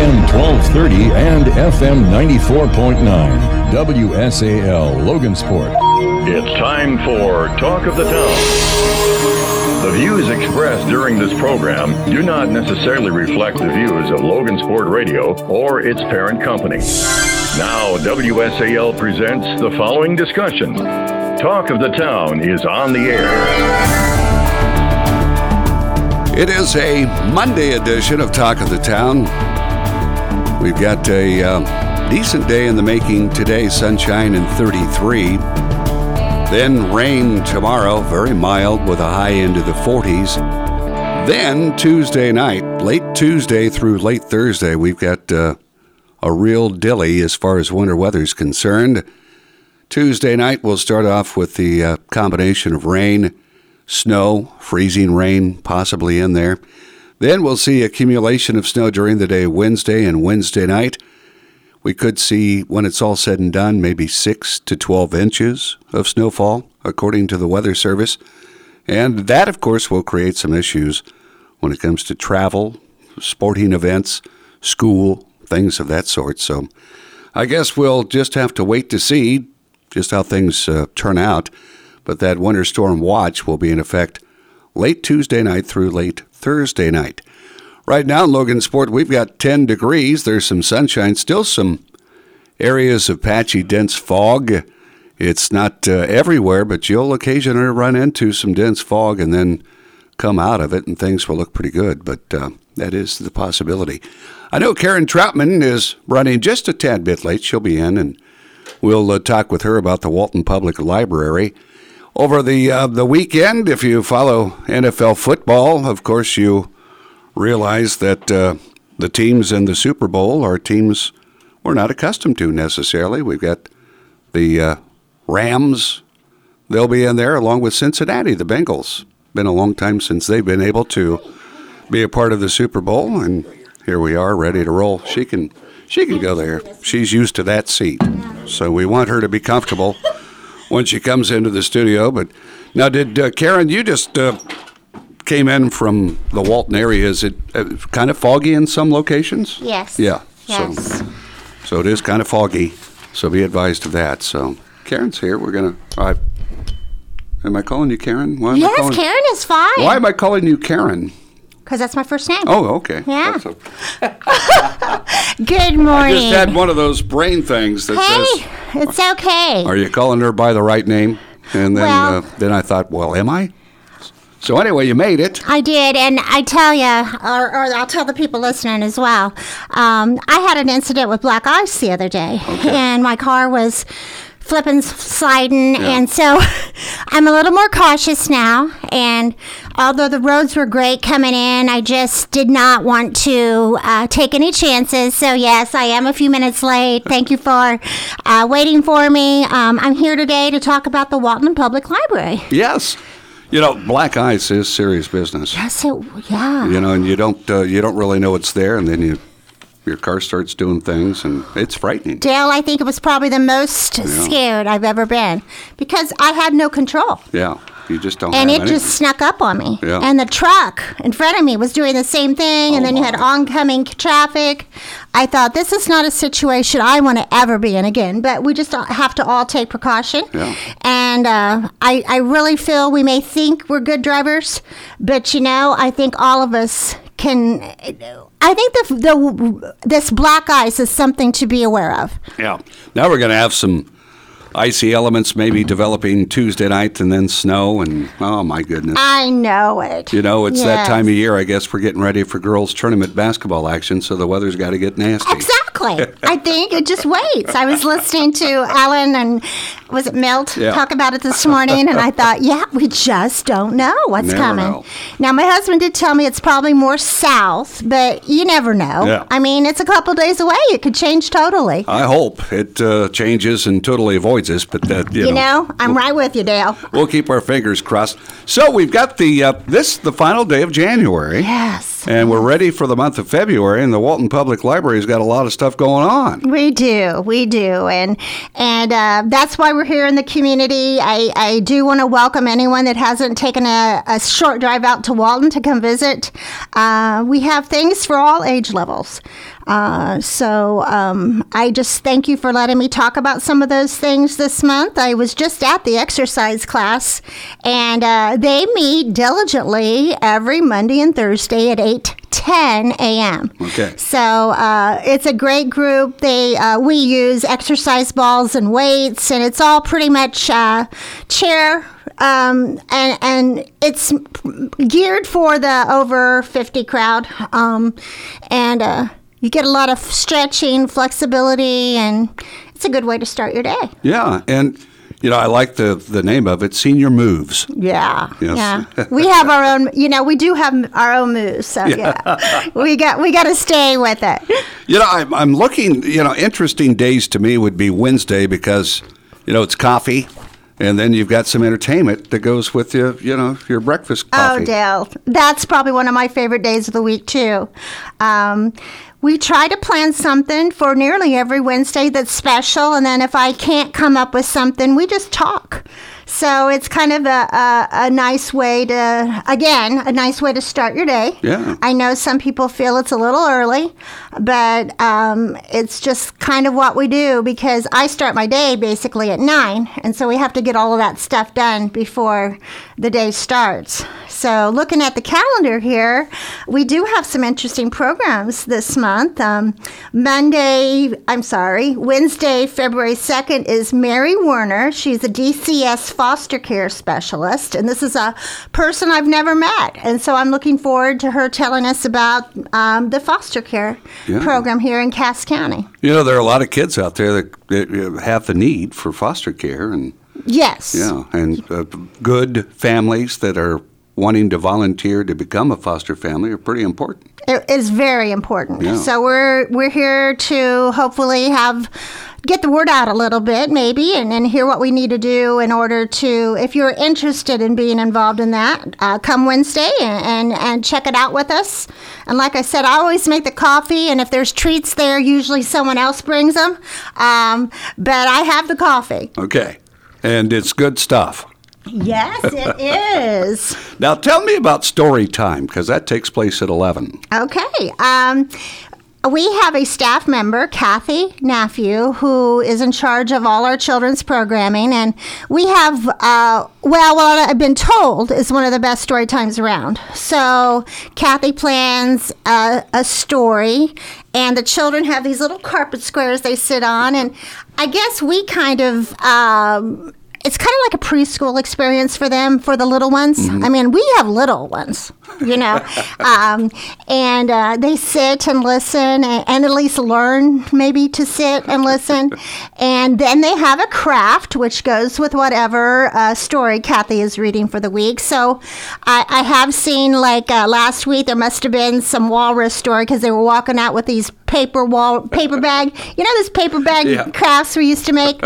AM 1230 and FM 94.9. WSAL Logansport. It's time for Talk of the Town. The views expressed during this program do not necessarily reflect the views of Logansport Radio or its parent company. Now, WSAL presents the following discussion. Talk of the Town is on the air. It is a Monday edition of Talk of the Town. We've got a uh, decent day in the making today, sunshine and 33. Then rain tomorrow, very mild with a high into the 40s. Then Tuesday night, late Tuesday through late Thursday, we've got uh, a real dilly as far as winter weather is concerned. Tuesday night, we'll start off with the uh, combination of rain, snow, freezing rain possibly in there. Then we'll see accumulation of snow during the day Wednesday and Wednesday night. We could see, when it's all said and done, maybe 6 to 12 inches of snowfall, according to the Weather Service. And that, of course, will create some issues when it comes to travel, sporting events, school, things of that sort. So I guess we'll just have to wait to see just how things uh, turn out. But that winter storm watch will be in effect late Tuesday night through late Thursday night. Right now in Logansport, we've got 10 degrees. There's some sunshine, still some areas of patchy, dense fog. It's not uh, everywhere, but you'll occasionally run into some dense fog and then come out of it, and things will look pretty good. But uh, that is the possibility. I know Karen Troutman is running just a tad bit late. She'll be in, and we'll uh, talk with her about the Walton Public Library. Over the uh, the weekend, if you follow NFL football, of course you realize that uh, the teams in the Super Bowl are teams we're not accustomed to necessarily. We've got the uh, Rams; they'll be in there along with Cincinnati, the Bengals. Been a long time since they've been able to be a part of the Super Bowl, and here we are, ready to roll. She can she can go there. She's used to that seat, so we want her to be comfortable when she comes into the studio. But now, did uh, Karen? You just uh, came in from the Walton area. Is it uh, kind of foggy in some locations? Yes. Yeah. Yes. So, so it is kind of foggy. So be advised of that. So Karen's here. We're gonna. Am I calling you Karen? Why am I Yes, calling- Karen is fine. Why am I calling you Karen? Because that's my first name. Oh, okay. Yeah. That's a- Good morning. I just had one of those brain things that says, hey, it's okay. "Are you calling her by the right name?" And then, Well- uh, then I thought, "Well, am I?" So anyway, you made it. I did, and I tell you, or, or I'll tell the people listening as well. Um, I had an incident with black ice the other day, and my car was flipping, sliding, and so I'm a little more cautious now. And although the roads were great coming in, I just did not want to uh, take any chances. So yes, I am a few minutes late. Thank you for uh, waiting for me. Um, I'm here today to talk about the Walton Public Library. Yes. You know, black ice is serious business. Yes, it, yeah. You know, and you don't uh, you don't really know it's there, and then you your car starts doing things, and it's frightening. Dale, I think it was probably the most scared I've ever been because I had no control. Yeah, you just don't. And it any. just snuck up on me. Yeah. And the truck in front of me was doing the same thing. and Oh, then you had oncoming traffic. I thought, this is not a situation I want to ever be in again. But we just have to all take precaution. Yeah. And uh, I, I really feel we may think we're good drivers, but you know, I think all of us can. I think the, the this black ice is something to be aware of. Yeah. Now we're going to have some icy elements maybe developing Tuesday night, and then snow, and oh my goodness. I know it. You know, it's that time of year. I guess we're getting ready for girls' tournament basketball action, so the weather's got to get nasty. Exactly. I think it just waits. I was listening to Alan and was it Milt Yeah. talk about it this morning, and I thought, yeah, we just don't know what's Never coming. know. Now, my husband did tell me it's probably more south, but you never know. Yeah. I mean, it's a couple days away. It could change totally. I hope it uh, changes and totally avoids us, but that you, You know, I'm right with you, Dale. we'll keep our fingers crossed. So we've got the uh, this the final day of January. Yes. And we're ready for the month of February, and the Walton Public Library's got a lot of stuff going on. We do, we do, and and uh, that's why we're here in the community. I, I do want to welcome anyone that hasn't taken a, a short drive out to Walton to come visit. Uh, we have things for all age levels. Uh, so um, I just thank you for letting me talk about some of those things this month. I was just at the exercise class, and uh, they meet diligently every Monday and Thursday at 8 10 a.m. Okay. So uh, it's a great group. They uh, we use exercise balls and weights, and it's all pretty much uh, chair. Um, and and it's geared for the over 50 crowd. Um, and uh, you get a lot of stretching, flexibility, and it's a good way to start your day. Yeah, and you know I like the the name of it, Senior Moves. Yeah, Yes. yeah. We have our own. You know, we do have our own moves. So yeah, we got we got to stay with it. You know, I'm, I'm looking. You know, interesting days to me would be Wednesday because you know it's coffee, and then you've got some entertainment that goes with your you know your breakfast coffee. Oh, Dale, that's probably one of my favorite days of the week too. Um, we try to plan something for nearly every Wednesday that's special, and then if I can't come up with something, we just talk. So it's kind of a, a, a nice way to, again, a nice way to start your day. Yeah. I know some people feel it's a little early, but um, it's just kind of what we do because I start my day basically at nine, and so we have to get all of that stuff done before the day starts. So, looking at the calendar here, we do have some interesting programs this month. Um, Monday, I'm sorry, Wednesday, February 2nd is Mary Werner. She's a DCS foster care specialist, and this is a person I've never met. And so I'm looking forward to her telling us about um, the foster care Yeah. program here in Cass County. You know, there are a lot of kids out there that, have the need for foster care, and Yes. yeah, and uh, good families that are wanting to volunteer to become a foster family are pretty important. It is very important. Yeah. So we're we're here to hopefully have get the word out a little bit maybe and, and hear what we need to do in order to if you're interested in being involved in that uh, come wednesday and, and, and check it out with us and like i said i always make the coffee and if there's treats there usually someone else brings them um, but i have the coffee Okay, and it's good stuff. Yes it is Now, tell me about story time because that takes place at eleven. Okay. Um, we have a staff member, Kathy Nephew, who is in charge of all our children's programming. And we have, uh, well, what I've been told is one of the best story times around. So Kathy plans uh, a story, and the children have these little carpet squares they sit on. And I guess we kind of. Um, it's kind of like a preschool experience for them for the little ones. I mean, we have little ones, you know, um, and uh, they sit and listen and, and at least learn maybe to sit and listen, and then they have a craft which goes with whatever uh, story Kathy is reading for the week. So I, I have seen like uh, last week there must have been some walrus story because they were walking out with these paper wall paper bag, you know, this paper bag Yeah. crafts we used to make,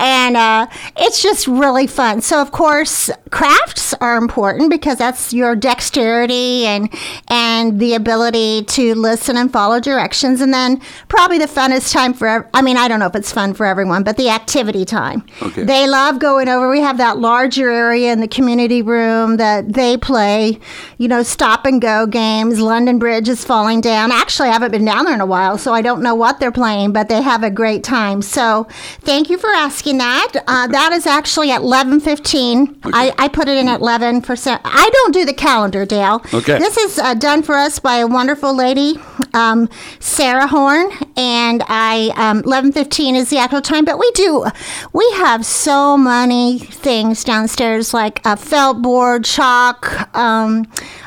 and uh, it's just really fun. So of course, crafts are important because that's your dexterity and and the ability to listen and follow directions, and then probably the funnest time for. I mean, I don't know if it's fun for everyone, but the activity time. Okay. They love going over. We have that larger area in the community room that they play. You know, stop and go games. London Bridge is falling down. Actually, I haven't been down there in a while, so I don't know what they're playing, but they have a great time. So, thank you for asking that. Uh, that is actually at eleven fifteen. I, I put it in at eleven percent. I don't do the calendar, Dale. Okay. This is uh, done for us by a wonderful lady, um, Sarah Horn, and I um, eleven fifteen is the actual time. But we do, we have so many things downstairs like a felt board, chalk. Um,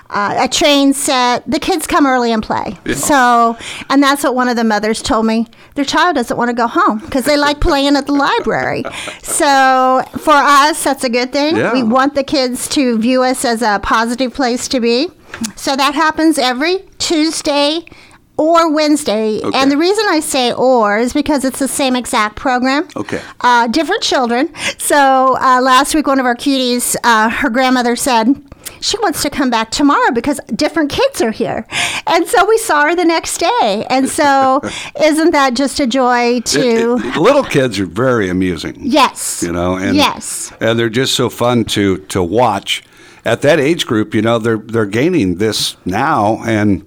uh, a train set. The kids come early and play. So, and that's what one of the mothers told me. Their child doesn't want to go home because they like playing at the library. So, for us, that's a good thing. Yeah. We want the kids to view us as a positive place to be. So, that happens every Tuesday or Wednesday. Okay. And the reason I say or is because it's the same exact program. Okay. Uh, different children. So uh, last week, one of our cuties, uh, her grandmother said, she wants to come back tomorrow because different kids are here. And so we saw her the next day. And so isn't that just a joy to It- it- little kids are very amusing. Yes. You know, and yes. and they're just so fun to to watch. At that age group, you know, they're they're gaining this now, and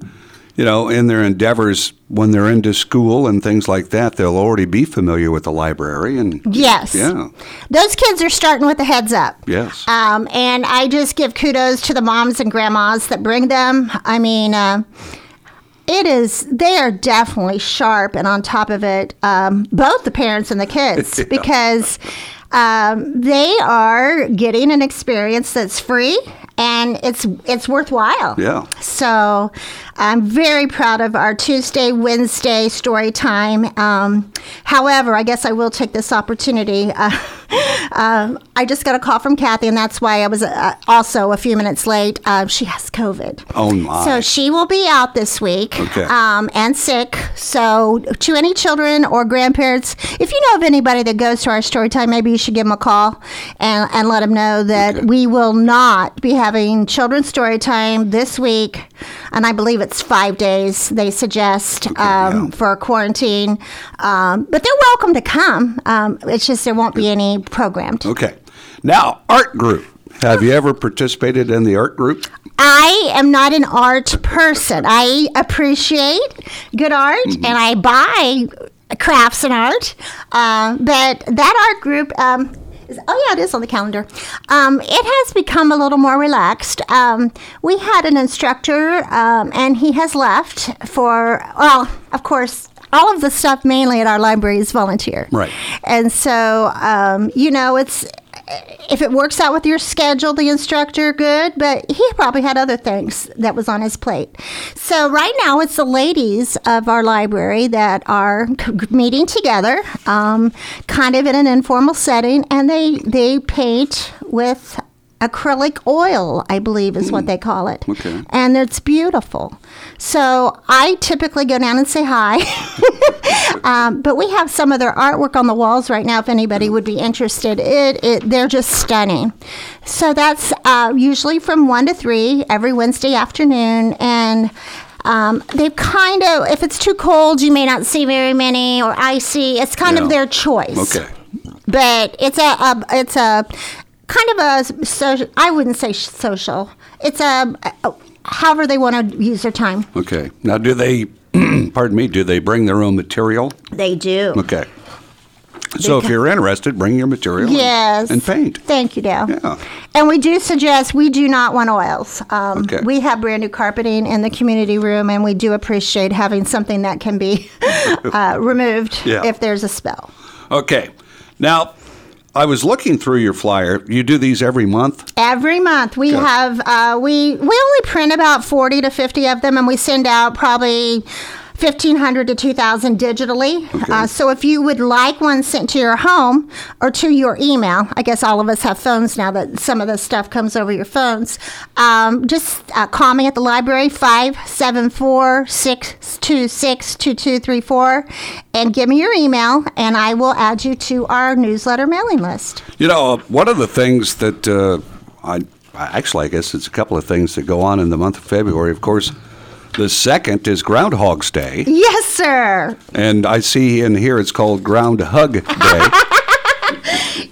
you know, in their endeavors when they're into school and things like that, they'll already be familiar with the library and Yes. yeah, Those kids are starting with a heads up. yes, Um, and I just give kudos to the moms and grandmas that bring them. I mean, uh, it is, they are definitely sharp and on top of it, um, both the parents and the kids, Yeah. because um, they are getting an experience that's free and it's it's worthwhile. Yeah. So I'm very proud of our Tuesday, Wednesday story time. Um, however, I guess I will take this opportunity. Uh, um, I just got a call from Kathy, and that's why I was uh, also a few minutes late. Uh, she has COVID. Oh, my. So she will be out this week Okay. um, and sick. So to any children or grandparents, if you know of anybody that goes to our story time, maybe you should give them a call and, and let them know that Okay. we will not be having children's story time this week. And I believe it's five days they suggest um, yeah. for quarantine. Um, but they're welcome to come. Um, it's just there won't be any programmed. okay. Now, art group. Have you ever participated in the art group? I am not an art person. I appreciate good art Mm-hmm. and I buy crafts and art. Uh, but that art group, um, oh yeah, it is on the calendar. Um, it has become a little more relaxed. Um, we had an instructor um, and he has left for, well, of course, all of the stuff mainly at our library is volunteer. Right. And so, um, you know, it's if it works out with your schedule, the instructor, good. But he probably had other things that was on his plate. So right now, it's the ladies of our library that are meeting together, um, kind of in an informal setting, and they they paint with acrylic oil, I believe is what they call it. Okay. And it's beautiful. So I typically go down and say hi. um, but we have some of their artwork on the walls right now if anybody would be interested. It, it They're just stunning. So that's uh, usually from 1 to 3 every Wednesday afternoon. And um, they've kind of, if it's too cold, you may not see very many, or icy. It's kind Yeah. of their choice Okay. but it's a, a it's a kind of a social. I wouldn't say social. It's a, a however they want to use their time. Okay. Now, do they? pardon me. Do they bring their own material? They do. Okay. So if you're interested, bring your material. Yes. And, paint. Thank you, Dale. Yeah. And we do suggest we do not want oils. Um, Okay. We have brand new carpeting in the community room, and we do appreciate having something that can be uh, removed Yeah. if there's a spell. Okay. Now, I was looking through your flyer. You do these every month? Every month we Good. have uh, we we only print about forty to fifty of them, and we send out probably. 1500 to 2000 digitally. Uh, so if you would like one sent to your home or to your email, I guess all of us have phones now that some of this stuff comes over your phones. Um, just uh, call me at the library 574 626 2234 and give me your email, and I will add you to our newsletter mailing list. You know, one of the things that uh, I actually, I guess it's a couple of things that go on in the month of February. Of course, the second is Groundhog's Day, Yes, sir. and I see in here it's called Groundhug Day.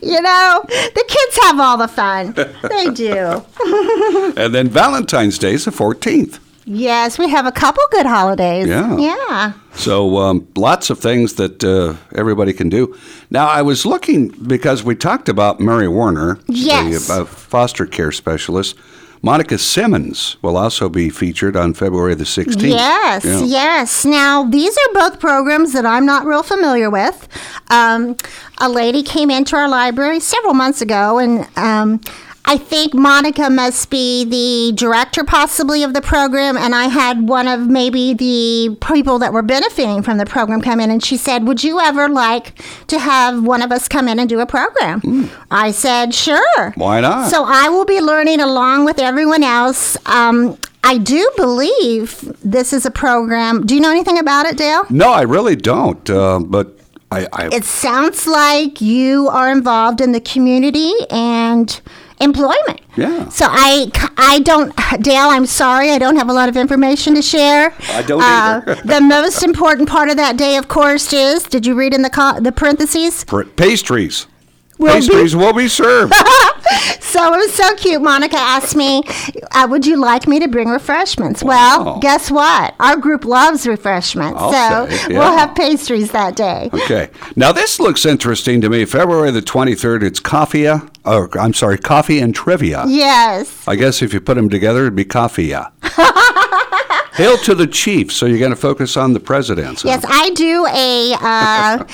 You know, the kids have all the fun. They do. and then Valentine's Day is the 14th. Yes, we have a couple good holidays. Yeah. Yeah. So um, lots of things that uh, everybody can do. Now, I was looking because we talked about Mary Warner, Yes. the uh, foster care specialist. Monica Simmons will also be featured on February the 16th. Yes, Yeah. yes. Now, these are both programs that I'm not real familiar with. Um, a lady came into our library several months ago, and um, I think Monica must be the director, possibly, of the program. And I had one of maybe the people that were benefiting from the program come in, and she said, Would you ever like to have one of us come in and do a program? I said, Sure. Why not? So I will be learning along with everyone else. Um, I do believe this is a program. Do you know anything about it, Dale? No, I really don't. Uh, but I, I It sounds like you are involved in the community and employment. Yeah. So I, I don't, Dale, I'm sorry, I don't have a lot of information to share. I don't Uh, either. the most important part of that day, of course, is, did you read in the, co- the parentheses? Pr- Pastries. Will be- Pastries will be served. So it was so cute. Monica asked me, uh, "Would you like me to bring refreshments?" Wow. Well, guess what? Our group loves refreshments, I'll so say, we'll have pastries that day. Okay. Now this looks interesting to me. February the 23rd, it's coffee. Or I'm sorry, coffee and trivia. Yes. I guess if you put them together, it'd be coffee. Hail to the chief. So you're going to focus on the presidents. Yes, I do a uh,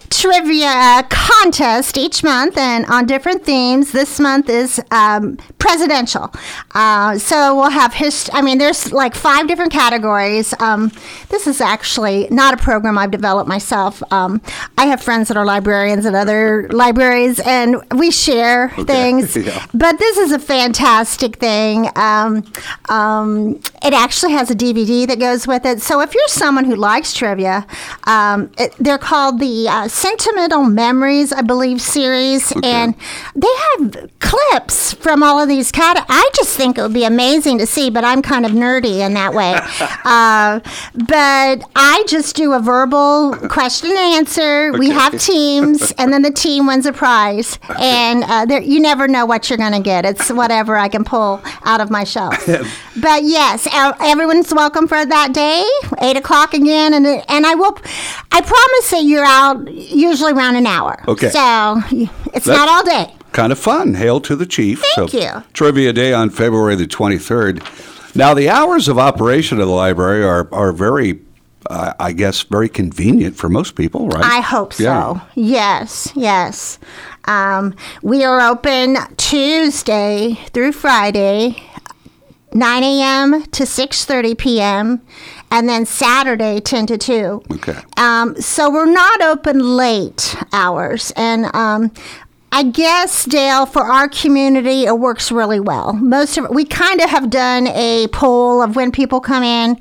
trivia contest each month and on different themes. This month is um, presidential. Uh, so we'll have history. I mean, there's like five different categories. Um, this is actually not a program I've developed myself. Um, I have friends that are librarians at other libraries, and we share things. Yeah. But this is a fantastic thing. Um, um, it actually has a DVD that goes with it. So if you're someone who likes trivia, um, it, they're called the uh, Sentimental Memories, I believe, series, and they have clips from all of these cat. I just think it would be amazing to see, but I'm kind of nerdy in that way. uh, but I just do a verbal question and answer. We have teams, and then the team wins a prize, and uh, there, you never know what you're going to get. It's whatever I can pull out of my shelf. but yes, everyone's welcome for that day, eight o'clock again, and and I will. I promise that you're out usually around an hour. Okay. So it's That- not all day. kind of fun. Hail to the chief. Thank so, you. Trivia Day on February the 23rd. Now, the hours of operation of the library are, are very, uh, I guess, very convenient for most people, right? I hope so. Yeah. Yes, yes. Um, we are open Tuesday through Friday, 9 a.m. to 6:30 p.m., and then Saturday 10 to 2. Okay. Um, so we're not open late hours, and um, I guess Dale, for our community, it works really well. Most of we kind of have done a poll of when people come in,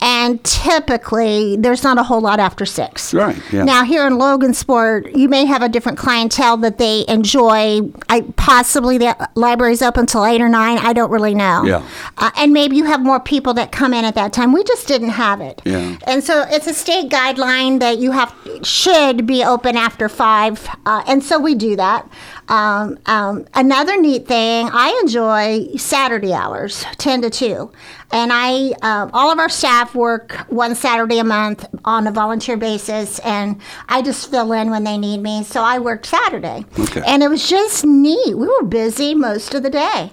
and typically there's not a whole lot after six. Right, yeah. Now here in Logansport, you may have a different clientele that they enjoy. I possibly the library's open until eight or nine. I don't really know. Yeah. Uh, and maybe you have more people that come in at that time. We just didn't have it. Yeah. And so it's a state guideline that you have should be open after five, uh, and so we do that. Um, um, another neat thing, I enjoy Saturday hours, ten to two, and I uh, all of our staff work one Saturday a month on a volunteer basis, and I just fill in when they need me. So I worked Saturday, Okay. and it was just neat. We were busy most of the day.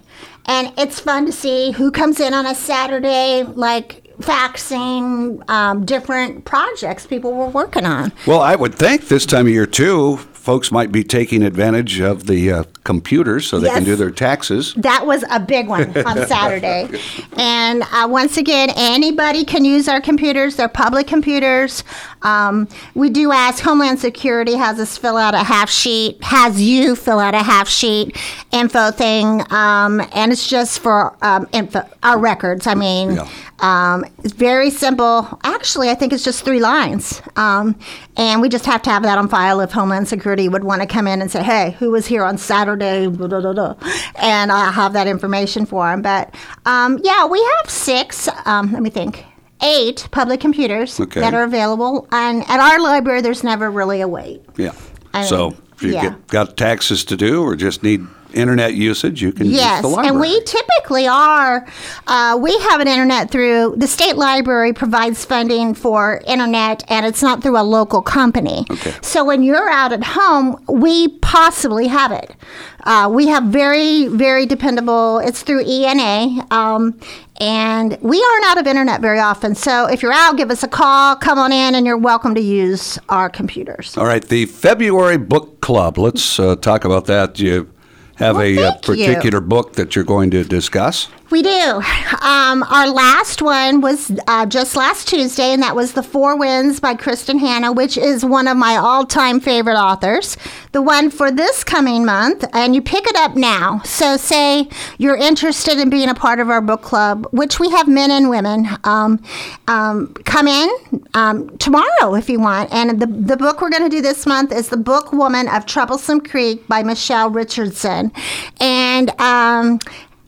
And it's fun to see who comes in on a Saturday, like faxing um, different projects people were working on. Well, I would think this time of year, too, folks might be taking advantage of the uh, computers so they can do their taxes. That was a big one on Saturday. And uh, once again, anybody can use our computers. They're public computers. Um, we do ask Homeland Security has us fill out a half sheet, has you fill out a half sheet info thing, um, and it's just for um, info, our records. I mean, Yeah. Um, it's very simple. Actually, I think it's just three lines. Um, and we just have to have that on file if Homeland Security would want to come in and say, hey, who was here on Saturday? Blah, blah, blah. And I'll have that information for them. But um, yeah, we have six, um, let me think, eight public computers Okay. that are available. And at our library, there's never really a wait. Yeah. I so mean, if you yeah. get, got taxes to do or just need internet usage, you can Yes, use the library. and we typically are. Uh, we have an internet through the state library provides funding for internet, and it's not through a local company. Okay. So when you're out at home, we possibly have it. Uh, we have very, very dependable. It's through ENA. Um, and we aren't out of internet very often. So if you're out, give us a call, come on in, and you're welcome to use our computers. All right, the February book club. Let's uh, talk about that. Do you have Well, a uh, you. particular book that you're going to discuss? We do. Um, our last one was uh, just last Tuesday, and that was The Four Winds by Kristin Hannah, which is one of my all time favorite authors. The one for this coming month, and you pick it up now. So, say you're interested in being a part of our book club, which we have men and women. Um, um, come in um, tomorrow if you want. And the, the book we're going to do this month is The Book Woman of Troublesome Creek by Michele Richardson. And um,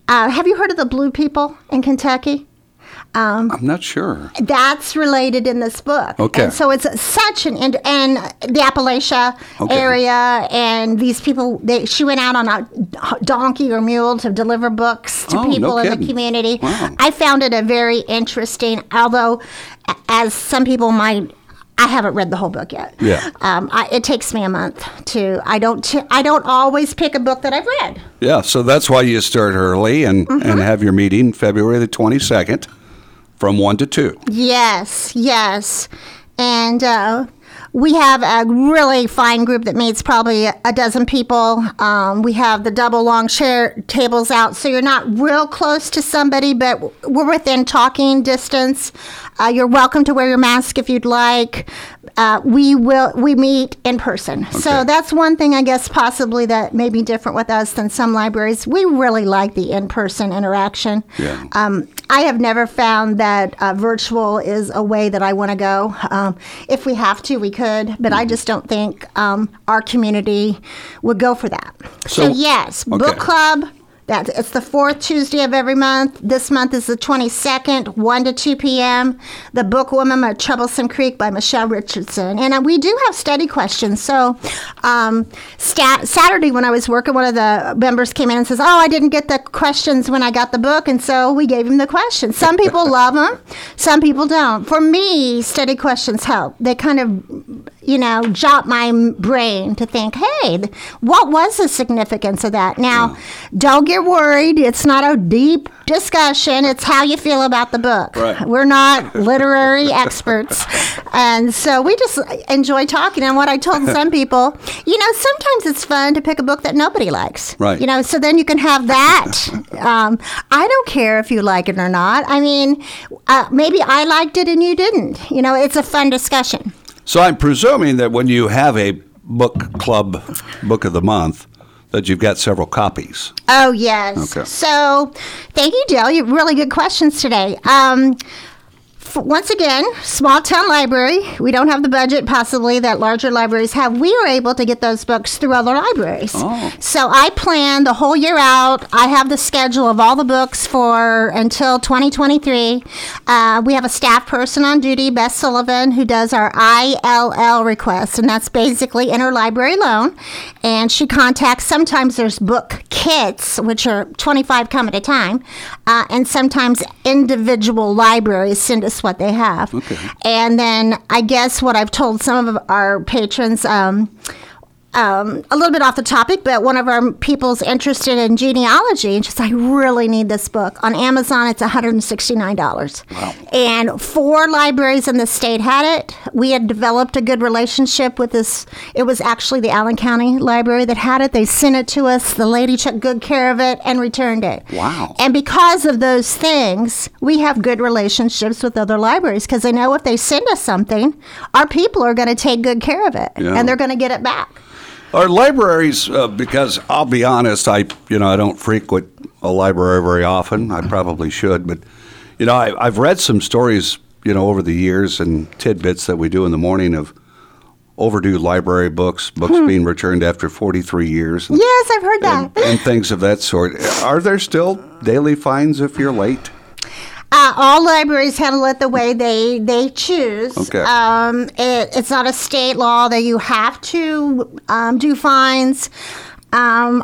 uh, have you heard of the Blue People in Kentucky? I'm not sure. That's related in this book. Okay. And so it's such an and, and the Appalachia Okay. area, and these people. They she went out on a donkey or mule to deliver books to Oh, no people in the community. Wow. I found it a very interesting. Although, as some people might. I haven't read the whole book yet. Yeah. um, I, it takes me a month to. I don't. I don't always pick a book that I've read. Yeah, so that's why you start early and, Mm-hmm. and have your meeting February the 22nd from 1 to 2. Yes, yes. And uh, we have a really fine group that meets probably a dozen people. Um, we have the double long chair tables out, so you're not real close to somebody, but we're within talking distance. Uh, you're welcome to wear your mask if you'd like. Uh, we will we meet in person, Okay. so that's one thing I guess possibly that may be different with us than some libraries. We really like the in-person interaction. Yeah. Um, I have never found that uh, virtual is a way that I want to go. Um, if we have to, we could, but I just don't think um, our community would go for that. So, So- yes, okay. book club. That it's the fourth Tuesday of every month. This month is the twenty second, one to two p.m. The book "Woman of Troublesome Creek" by Michele Richardson, and uh, we do have study questions. So, um, stat- Saturday when I was working, one of the members came in and says, "Oh, I didn't get the questions when I got the book," and so we gave him the questions. Some people love them, some people don't. For me, study questions help. They kind of you know, jot my brain to think, hey, what was the significance of that? Now, don't get worried. It's not a deep discussion. It's how you feel about the book. Right. We're not literary experts. And so we just enjoy talking. And what I told some people, you know, sometimes it's fun to pick a book that nobody likes. Right. You know, so then you can have that. um, I don't care if you like it or not. I mean, uh, maybe I liked it and you didn't. You know, it's a fun discussion. So I'm presuming that when you have a book club book of the month, that you've got several copies. Oh yes. Okay. So, thank you, Dale. You really good questions today. Um, once again, small town library. We don't have the budget possibly that larger libraries have. We are able to get those books through other libraries. Oh. So I plan the whole year out. I have the schedule of all the books for until 2023. Uh, we have a staff person on duty, Beth Sullivan, who does our ILL requests, and that's basically interlibrary loan. And she contacts. Sometimes there's book kits, which are 25 come at a time, uh, and sometimes individual libraries send us what they have. Okay. And then I guess what I've told some of our patrons. Um, um, a little bit off the topic, but one of our people's interested in genealogy, and she's like, I really need this book. On Amazon, it's $169. Wow. And four libraries in the state had it. We had developed a good relationship with this. It was actually the Allen County Library that had it. They sent it to us. The lady took good care of it and returned it. Wow. And because of those things, we have good relationships with other libraries because they know if they send us something, our people are going to take good care of it Yeah. and they're going to get it back. Our libraries, uh, because I'll be honest, I you know I don't frequent a library very often. I probably should, but you know I, I've read some stories you know over the years and tidbits that we do in the morning of overdue library books, books being returned after 43 years, and, Yes, I've heard that. and, and things of that sort. Are there still daily fines if you're late? Uh, all libraries handle it the way they they choose. Okay. Um, it, it's not a state law that you have to um, do fines. Um,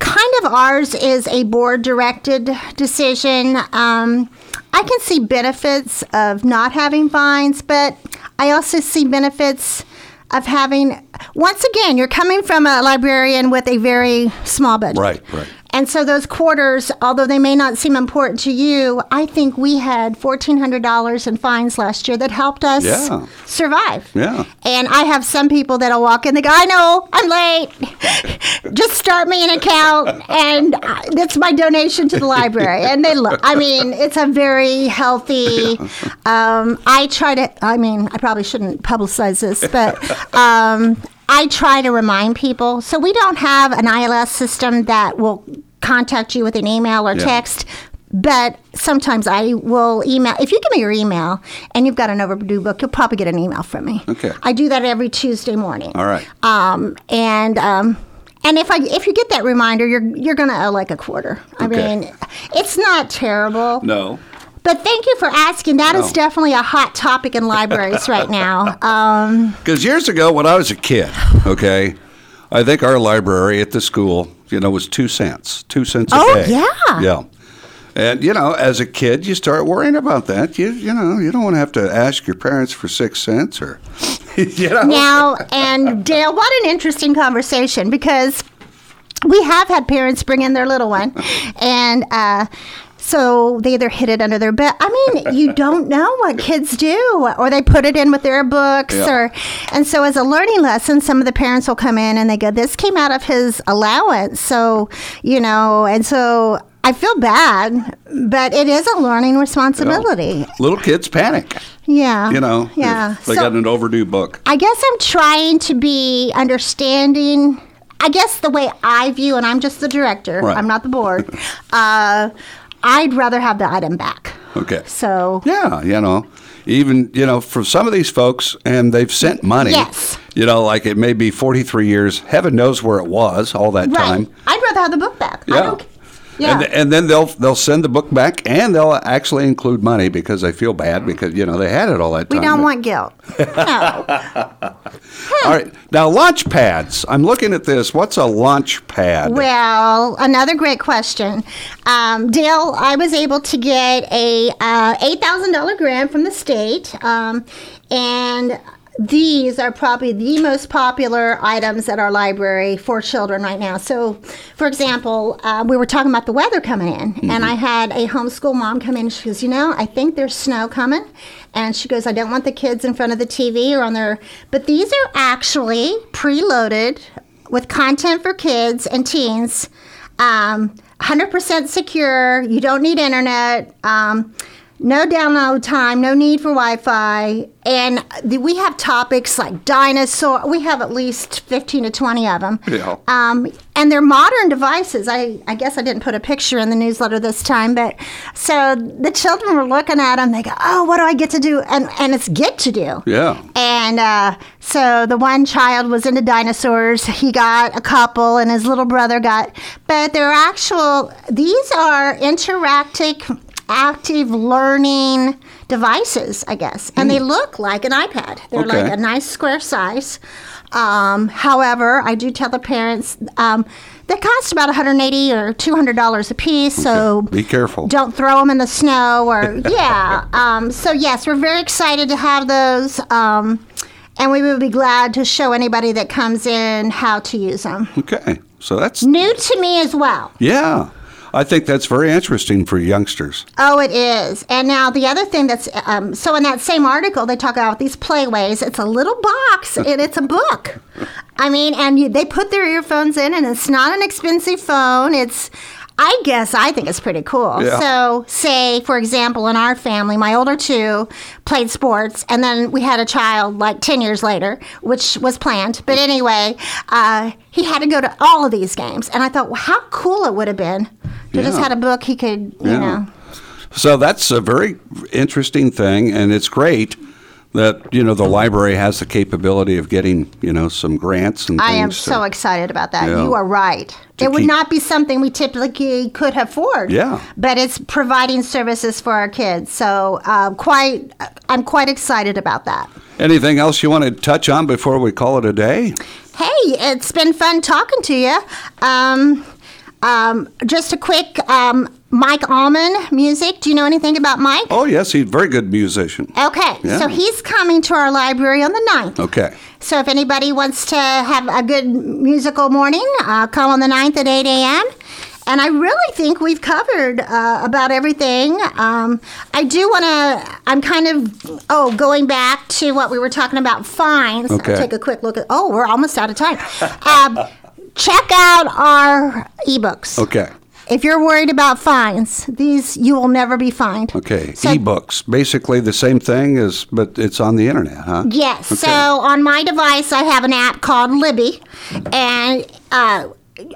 kind of ours is a board directed decision. Um, I can see benefits of not having fines, but I also see benefits of having. Once again, you're coming from a librarian with a very small budget. Right, right. And so those quarters, although they may not seem important to you, I think we had $1,400 in fines last year that helped us Yeah. survive. Yeah. And I have some people that'll walk in, they go, I know, I'm late. Just start me an account, and that's my donation to the library. And they look, I mean, it's a very healthy. Um, I try to, I mean, I probably shouldn't publicize this, but. Um, I try to remind people. So we don't have an ILS system that will contact you with an email or Yeah. text. But sometimes I will email. If you give me your email and you've got an overdue book, you'll probably get an email from me. Okay. I do that every Tuesday morning. All right. Um, and um, and if I if you get that reminder, you're you're gonna owe like a quarter. I Okay. mean, it's not terrible. No. But thank you for asking. That is definitely a hot topic in libraries right now. Um, Because years ago, when I was a kid, okay, I think our library at the school, you know, was two cents, two cents a Oh, day. yeah. Yeah. And you know, as a kid, you start worrying about that. You you know, you don't want to have to ask your parents for six cents or, you know. Now, and Dale, what an interesting conversation because we have had parents bring in their little one, and uh, so they either hid it under their bed. I mean, you don't know what kids do, or they put it in with their books, Yeah. or and so as a learning lesson, some of the parents will come in and they go, "This came out of his allowance," so you know, and so. I feel bad, but it is a learning responsibility. Little kids panic, Yeah. you know. Yeah. They So- got an overdue book. I guess I'm trying to be understanding. I guess the way I view, and I'm just the director, Right. I'm not the board. uh, I'd rather have the item back. Okay. So, Yeah, you know, even you know, for some of these folks, and they've sent money. Yes. You know, like it may be 43 years. Heaven knows where it was all that right. time. I'd rather have the book back. I Yeah. Yeah. And, and then they'll they'll send the book back, and they'll actually include money because they feel bad because you know they had it all that time. we don't want guilt. No. All right, now launch pads. I'm looking at this. What's a launch pad? Well, another great question. Um, Dale, I was able to get a uh, $8,000 grant from the state, um, and these are probably the most popular items at our library for children right now. So, for example, uh, we were talking about the weather coming in, and I had a homeschool mom come in. She goes, You know, I think there's snow coming. And she goes, I don't want the kids in front of the TV or on their. But these are actually preloaded with content for kids and teens. Um, 100% secure. You don't need internet. Um, no download time. No need for Wi-Fi. And the, we have topics like dinosaur. We have at least 15 to 20 of them. Yeah. Um, and they're modern devices. I, I guess I didn't put a picture in the newsletter this time, but so the children were looking at them. They go, "Oh, what do I get to do?" And and it's get to do. Yeah. And uh, so the one child was into dinosaurs. He got a couple, and his little brother got. But they're actual. These are interactive, active learning devices, I guess, and they look like an iPad. They're Okay. like a nice square size. Um, however, I do tell the parents um, they cost about 180 or 200 dollars a piece. So Be careful. don't throw them in the snow or yeah um, so yes we're very excited to have those um, and we would be glad to show anybody that comes in how to use them Okay, so that's new to me as well yeah. I think that's very interesting for youngsters. oh it is. And now the other thing that's um, so in that same article they talk about these playaways. It's a little box and it's a book. I mean and you, they put their earphones in and it's not an expensive phone. It's I guess I think it's pretty cool. Yeah. So, say, for example, in our family, my older two played sports, and then we had a child like 10 years later, which was planned. But anyway, uh, he had to go to all of these games. And I thought, well, how cool it would have been to just Yeah. had a book he could, you Yeah. know. So that's a very interesting thing, and it's great that you know the library has the capability of getting you know some grants and I am to- so excited about that. Yeah. You are right. It would not be something we typically could afford. Yeah. But it's providing services for our kids. So uh, quite, I'm quite excited about that. Anything else you want to touch on before we call it a day? Hey, it's been fun talking to you. Um, um, just a quick um, Mike Allman music. Do you know anything about Mike? Oh yes, he's a very good musician. Okay, Yeah. so he's coming to our library on the 9th. Okay. So if anybody wants to have a good musical morning, uh, come on the 9th at 8 a.m. and I really think we've covered uh, about everything. Um, I do want to. I'm kind of oh going back to what we were talking about fines. Okay. I'll take a quick look at. Oh, we're almost out of time. Um, check out our ebooks. Okay. If you're worried about fines, these you will never be fined. Okay. So- Ebooks, basically the same thing as, but it's on the internet, huh? Yes. Okay. So on my device, I have an app called Libby, and uh,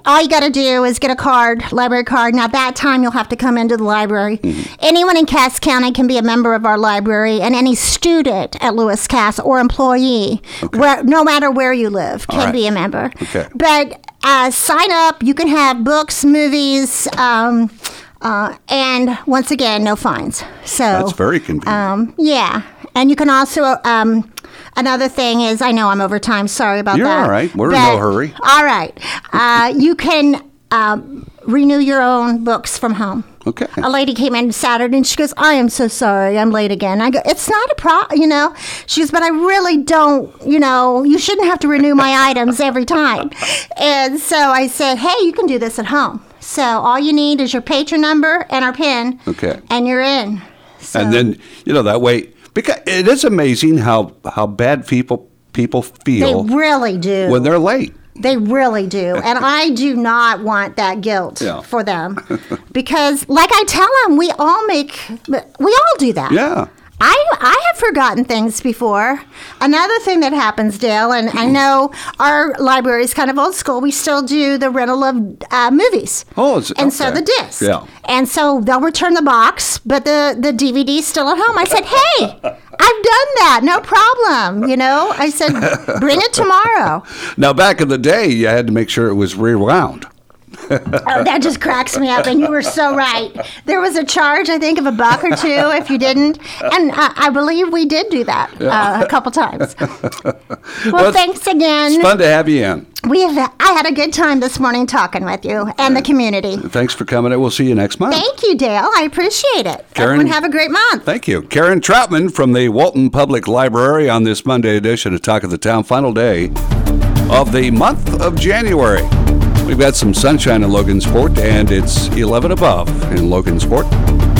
all you got to do is get a card, library card. Now, that time you'll have to come into the library. Mm-hmm. Anyone in Cass County can be a member of our library, and any student at Lewis Cass or employee, where, no matter where you live, can right. be a member. Okay. But uh, sign up. You can have books, movies. Um, uh, and once again, no fines. So That's very convenient. um, yeah, and you can also um, another thing is I know I'm over time. Sorry about You're that. all right. We're in no hurry. All right, uh, you can um, renew your own books from home. Okay. A lady came in Saturday and she goes, "I am so sorry, I'm late again." I go, "It's not a pro, you know." She goes, "But I really don't, you know, you shouldn't have to renew my items every time." And so I said, "Hey, you can do this at home. So all you need is your patron number and our pin, Okay. and you're in." So, and then, you know, that way, because it is amazing how, how bad people, people feel. they really do. when they're late. They really do. And I do not want that guilt Yeah. for them. Because, like I tell them, we all make, we all do that. Yeah. I, I have forgotten things before. Another thing that happens, Dale, and I know our library is kind of old school. We still do the rental of uh, movies. Oh, it's- and so the disc. Yeah. And so they'll return the box, but the the DVD's still at home. I said, hey, I've done that, no problem. You know, I said, bring it tomorrow. Now, back in the day, you had to make sure it was rewound. Oh, that just cracks me up. And you were so right. There was a charge, I think, of a buck or two if you didn't. And uh, I believe we did do that uh, a couple times. Well, Well, thanks again. It's fun to have you in. We have, I had a good time this morning talking with you and the community. Thanks for coming in. We'll see you next month. Thank you, Dale. I appreciate it. Karen? Everyone have a great month. Thank you. Karen Troutman from the Walton Public Library on this Monday edition of Talk of the Town, final day of the month of January. We've got some sunshine in Logansport, and it's 11 above in Logansport.